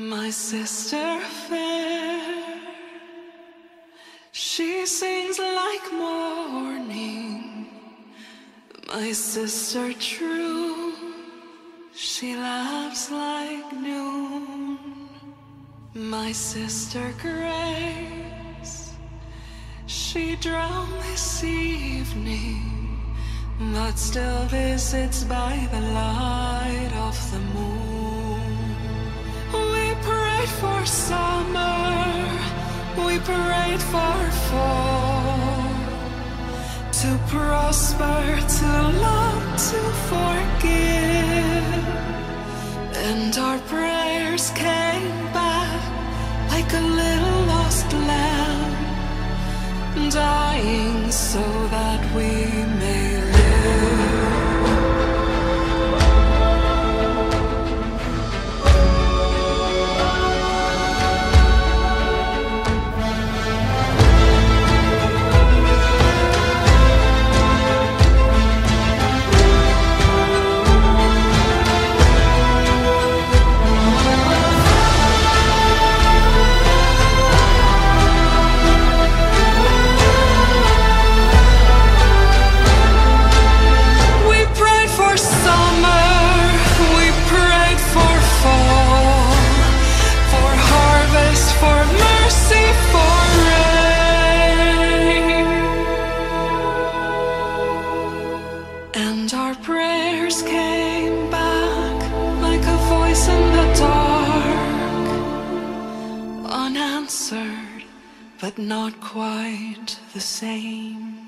My sister fair, she sings like morning. My sister true, she laughs like noon. My sister Grace, she drowned this evening, but still visits by the light of the moon. Summer, we prayed for fall, to prosper, to love, to forgive. And our prayers came back like a little lost lamb, dying so that we our prayers came back like a voice in the dark, unanswered, but not quite the same.